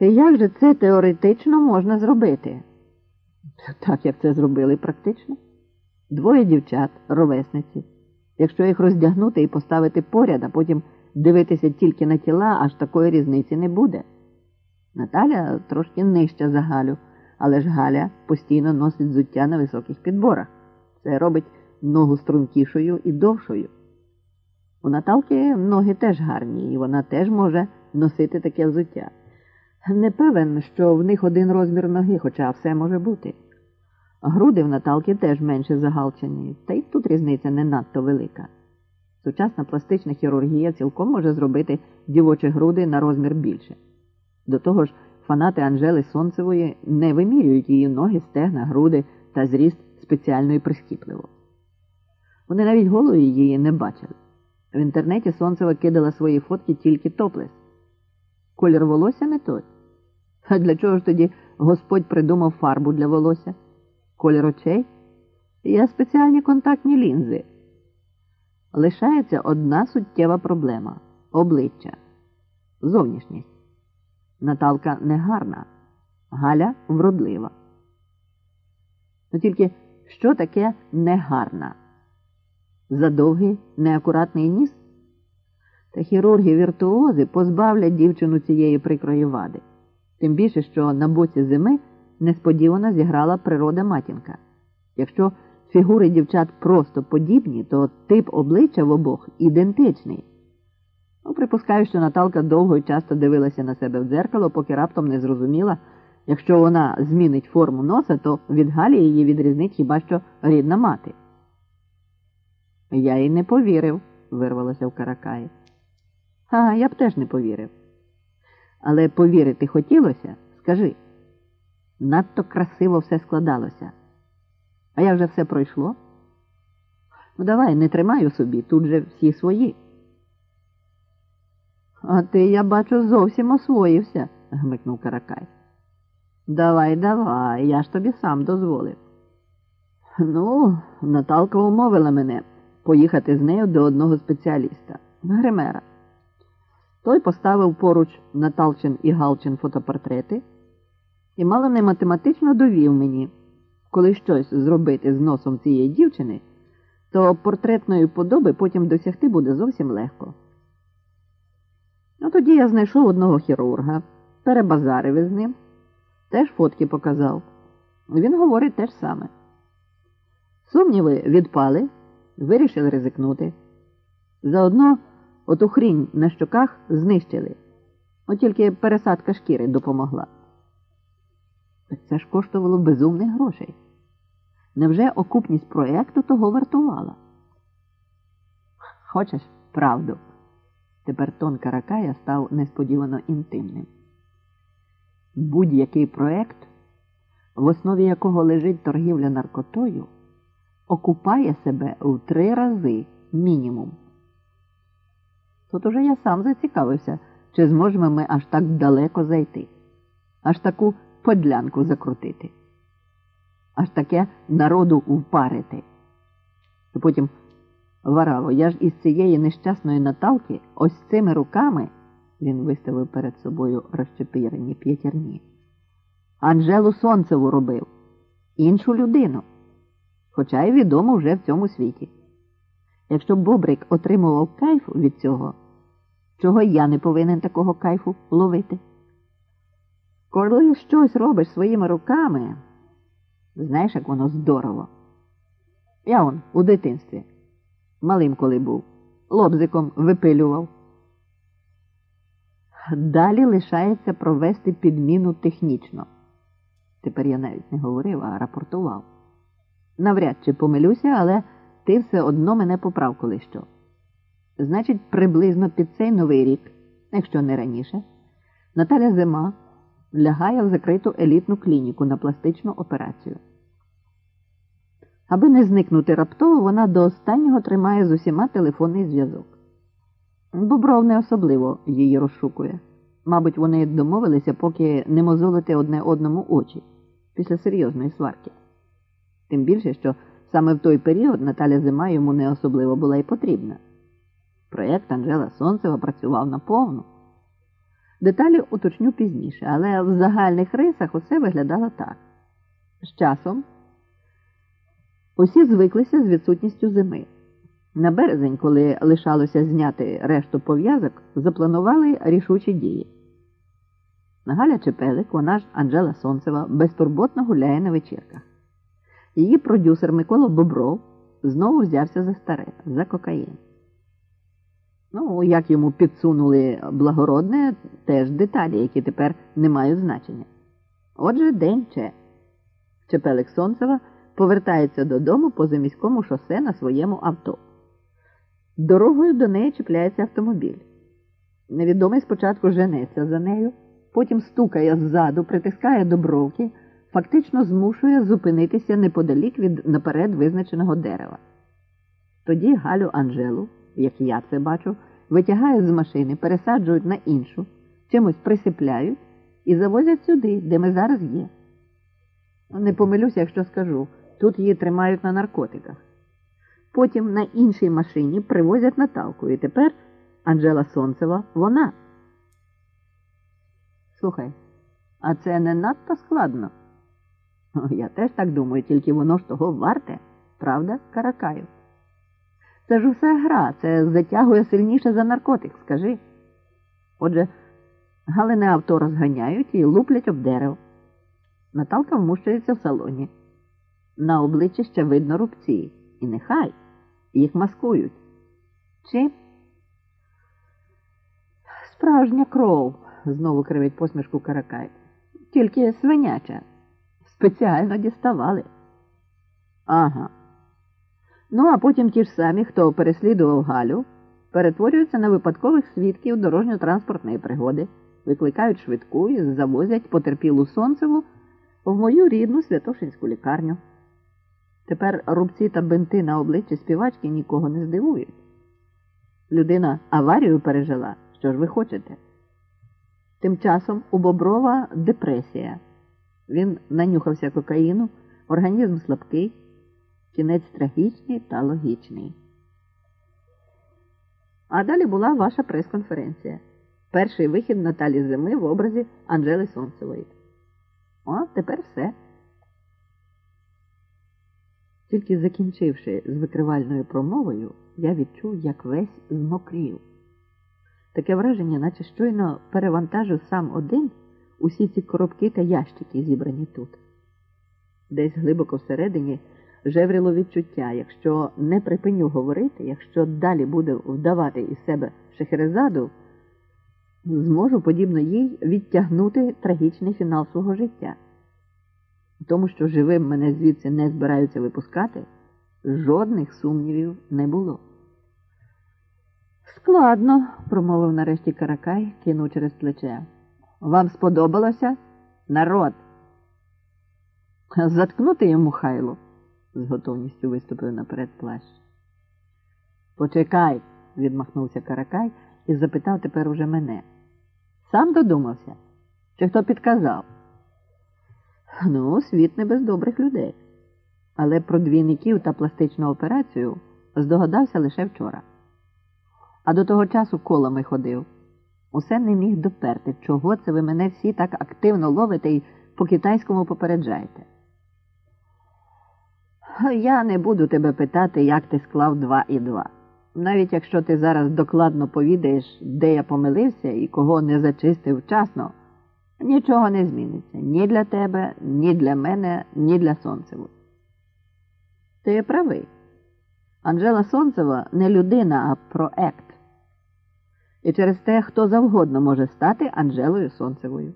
І як же це теоретично можна зробити? Так, як це зробили практично. Двоє дівчат, ровесниці. Якщо їх роздягнути і поставити поряд, а потім дивитися тільки на тіла, аж такої різниці не буде. Наталя трошки нижча за Галю, але ж Галя постійно носить зуття на високих підборах. Це робить ногу стрункішою і довшою. У Наталки ноги теж гарні, і вона теж може носити таке взуття. Не певен, що в них один розмір ноги, хоча все може бути. Груди в Наталки теж менше загалчені, та й тут різниця не надто велика. Сучасна пластична хірургія цілком може зробити дівочі груди на розмір більше. До того ж, фанати Анжели Сонцевої не вимірюють її ноги, стегна, груди та зріст спеціально і прискіпливо. Вони навіть голої її не бачили. В інтернеті Сонцева кидала свої фотки тільки топлес. Колір волосся не той. А для чого ж тоді Господь придумав фарбу для волосся? Колір очей? Є спеціальні контактні лінзи. Лишається одна суттєва проблема обличчя, зовнішність. Наталка негарна, Галя вродлива. Ну тільки що таке негарна? Задовгий, неакуратний ніс? Та хірурги віртуози позбавлять дівчину цієї прикрої вади. Тим більше, що на боці зими несподівано зіграла природа матінка. Якщо фігури дівчат просто подібні, то тип обличчя в обох ідентичний. Ну, припускаю, що Наталка довго і часто дивилася на себе в дзеркало, поки раптом не зрозуміла, якщо вона змінить форму носа, то від Галі її відрізнить хіба що рідна мати. Я їй не повірив, вирвалося в Каракаї. А я б теж не повірив. Але повірити хотілося, скажи. Надто красиво все складалося. А як же все пройшло? Ну, давай, не тримай у собі, тут же всі свої. А ти, я бачу, зовсім освоївся, гмикнув Каракай. Давай, давай, я ж тобі сам дозволив. Ну, Наталка умовила мене поїхати з нею до одного спеціаліста, гримера. Той поставив поруч Наталчин і Галчин фотопортрети і мало не математично довів мені, коли щось зробити з носом цієї дівчини, то портретної подоби потім досягти буде зовсім легко. Ну тоді я знайшов одного хірурга, перебазарив із ним, теж фотки показав. Він говорить те ж саме. Сумніви відпали, вирішили ризикнути. Заодно оту хрінь на щоках знищили. От тільки пересадка шкіри допомогла. Так це ж коштувало безумних грошей. Невже окупність проєкту того вартувала? Хочеш правду? Тепер тон Каракая став несподівано інтимним. Будь-який проєкт, в основі якого лежить торгівля наркотою, окупає себе в три рази мінімум. Тут уже я сам зацікавився, чи зможемо ми аж так далеко зайти, аж таку подлянку закрутити, аж таке народу впарити. І потім, Вараво, я ж із цієї нещасної Наталки ось цими руками він виставив перед собою розчепірені п'ятірні. Анжелу Сонцеву робив, іншу людину, хоча й відомо вже в цьому світі. Якщо Бобрик отримував кайф від цього, чого я не повинен такого кайфу ловити? Коли щось робиш своїми руками, знаєш, як воно здорово. Я он у дитинстві, малим коли був, лобзиком випилював. Далі лишається провести підміну технічно. Тепер я навіть не говорив, а рапортував. Навряд чи помилюся, але ти все одно мене поправ коли що. Значить, приблизно під цей новий рік, якщо не раніше, Наталя Зима лягає в закриту елітну клініку на пластичну операцію. Аби не зникнути раптово, вона до останнього тримає з усіма телефонний зв'язок. Бобров не особливо її розшукує. Мабуть, вони домовилися, поки не мозолити одне одному очі після серйозної сварки. Тим більше, що саме в той період Наталя Зима йому не особливо була й потрібна. Проєкт Анжела Сонцева працював наповну. Деталі уточню пізніше, але в загальних рисах усе виглядало так. З часом усі звиклися з відсутністю зими. На березень, коли лишалося зняти решту пов'язок, запланували рішучі дії. Галя Чепелик, вона ж Анжела Сонцева, безтурботно гуляє на вечірках. Її продюсер Микола Бобров знову взявся за старе, за кокаїн. Ну, як йому підсунули благородне, теж деталі, які тепер не мають значення. Отже, день Че. Чепелик Сонцева повертається додому по заміському шосе на своєму авто. Дорогою до неї чіпляється автомобіль. Невідомий спочатку женеться за нею, потім стукає ззаду, притискає до бровки, фактично змушує зупинитися неподалік від наперед визначеного дерева. Тоді Галю Анжелу, як я це бачу, витягають з машини, пересаджують на іншу, чимось присипляють і завозять сюди, де ми зараз є. Не помилюся, якщо скажу, тут її тримають на наркотиках. Потім на іншій машині привозять Наталку, і тепер Анжела Сонцева вона. Слухай, а це не надто складно. Я теж так думаю, тільки воно ж того варте, правда, Каракаю? Це ж усе гра, це затягує сильніше за наркотик, скажи. Отже, галине авто розганяють і луплять об дерево. Наталка вмущується в салоні. На обличчі ще видно рубці. І нехай їх маскують. Чим? Справжня кров, знову кривить посмішку Каракай. Тільки свиняча. Спеціально діставали. Ага. Ну, а потім ті ж самі, хто переслідував Галю, перетворюються на випадкових свідків дорожньо-транспортної пригоди, викликають швидку і завозять потерпілу сонцеву в мою рідну Святошинську лікарню. Тепер рубці та бинти на обличчі співачки нікого не здивують. Людина аварію пережила, що ж ви хочете. Тим часом у Боброва депресія. Він нанюхався кокаїну, організм слабкий, кінець трагічний та логічний. А далі була ваша прес-конференція. Перший вихід Наталі Зими в образі Анжели Сонцевої. О, тепер все. Тільки закінчивши з викривальною промовою, я відчув, як весь змокрів. Таке враження, наче щойно перевантажив сам один усі ці коробки та ящики, зібрані тут. Десь глибоко всередині жевріло відчуття, якщо не припиню говорити, якщо далі буду вдавати із себе шехерезаду, зможу, подібно їй, відтягнути трагічний фінал свого життя. Тому, що живим мене звідси не збираються випускати, жодних сумнівів не було. Складно, промовив нарешті Каракай, кинув через плече. Вам сподобалося? Народ. Заткнути йому хайло, з готовністю виступив наперед плащ. Почекай, відмахнувся Каракай і запитав тепер уже мене. Сам додумався? Чи хто підказав? Ну, світ не без добрих людей. Але про двійників та пластичну операцію здогадався лише вчора. А до того часу колами ходив. Усе не міг доперти, чого це ви мене всі так активно ловите і по-китайському попереджаєте. Я не буду тебе питати, як ти склав два і два. Навіть якщо ти зараз докладно повідаєш, де я помилився і кого не зачистив вчасно. Нічого не зміниться ні для тебе, ні для мене, ні для Сонцеву. Ти правий. Анжела Сонцева не людина, а проект. І через те, хто завгодно може стати Анжелою Сонцевою.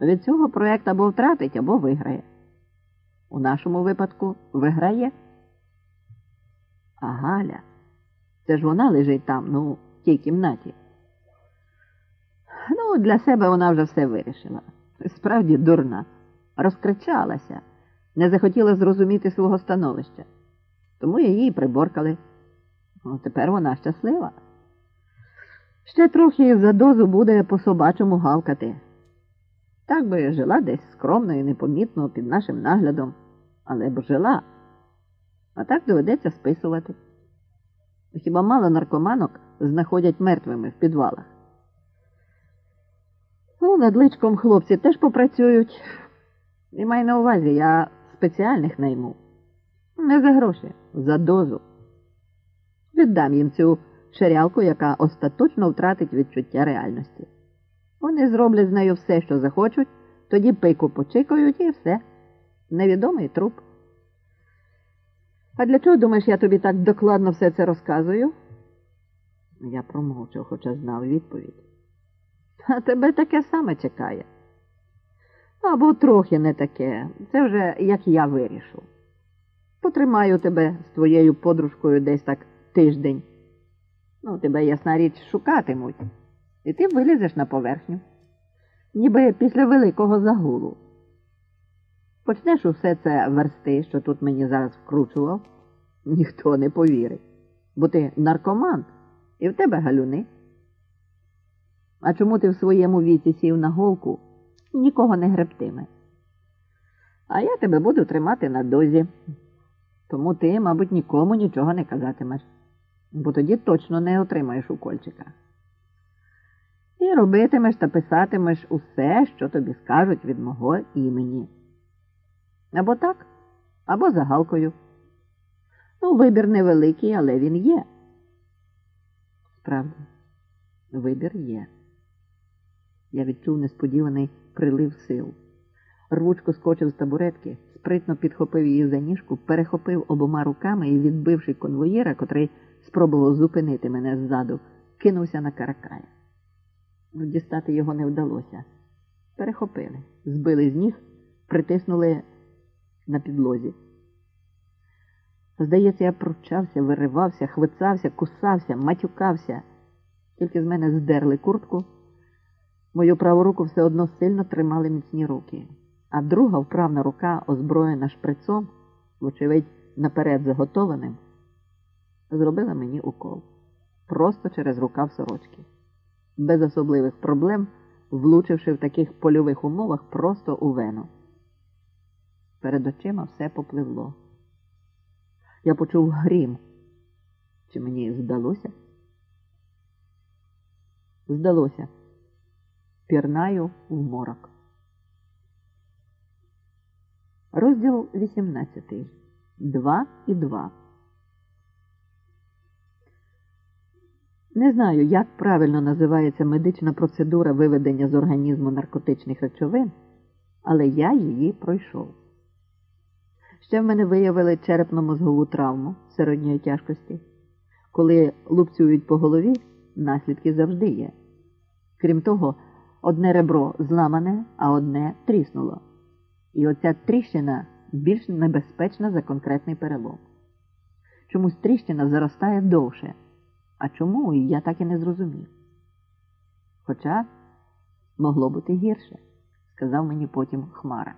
Від цього проект або втратить, або виграє. У нашому випадку виграє. А Галя, це ж вона лежить там, ну, в тій кімнаті. Ну, для себе вона вже все вирішила. Справді дурна, розкричалася, не захотіла зрозуміти свого становища. Тому її приборкали. Ну, Тепер вона щаслива. Ще трохи за дозу буде по собачому гавкати. Так би жила десь скромно і непомітно під нашим наглядом, але б жила. А так доведеться списувати. Хіба мало наркоманок знаходять мертвими в підвалах? Ну, над личком хлопці теж попрацюють. І май на увазі, я спеціальних найму. Не за гроші, за дозу. Віддам їм цю шарялку, яка остаточно втратить відчуття реальності. Вони зроблять з нею все, що захочуть, тоді пику почикають і все. Невідомий труп. А для чого, думаєш, я тобі так докладно все це розказую? Я промовчав, хоча знав відповідь. А тебе таке саме чекає. Або трохи не таке. Це вже як я вирішу. Потримаю тебе з твоєю подружкою десь так тиждень. Ну, тебе, ясна річ, шукатимуть, і ти вилізеш на поверхню, ніби після великого загулу. Почнеш усе це версти, що тут мені зараз вкручував, ніхто не повірить, бо ти наркоман і в тебе галюни. А чому ти в своєму віці сів на голку, нікого не гребтиме. А я тебе буду тримати на дозі. Тому ти, мабуть, нікому нічого не казатимеш, бо тоді точно не отримаєш укольчика. І робитимеш та писатимеш усе, що тобі скажуть від мого імені. Або так, або за галкою. Ну, вибір невеликий, але він є. Справді, вибір є. Я відчув несподіваний прилив сил. Рвучко скочив з табуретки, спритно підхопив її за ніжку, перехопив обома руками і, відбивши конвоєра, котрий спробував зупинити мене ззаду, кинувся на каракая. Дістати його не вдалося. Перехопили, збили з ніг, притиснули на підлозі. Здається, я пручався, виривався, хвицався, кусався, матюкався. Тільки з мене здерли куртку. Мою праву руку все одно сильно тримали міцні руки, а друга вправна рука, озброєна шприцом, вочевидь, наперед заготованим, зробила мені укол просто через рукав сорочки, без особливих проблем, влучивши в таких польових умовах просто у вену. Перед очима все попливло. Я почув грім. Чи мені здалося? Здалося. Пірнаю в морок. Розділ 18. Два і два. Не знаю, як правильно називається медична процедура виведення з організму наркотичних речовин, але я її пройшов. Ще в мене виявили черепно-мозгову травму середньої тяжкості. Коли лупцюють по голові, наслідки завжди є. Крім того, одне ребро зламане, а одне тріснуло. І оця тріщина більш небезпечна за конкретний перелом. Чомусь тріщина заростає довше, а чому я так і не зрозумів. Хоча могло бути гірше, сказав мені потім Хмара.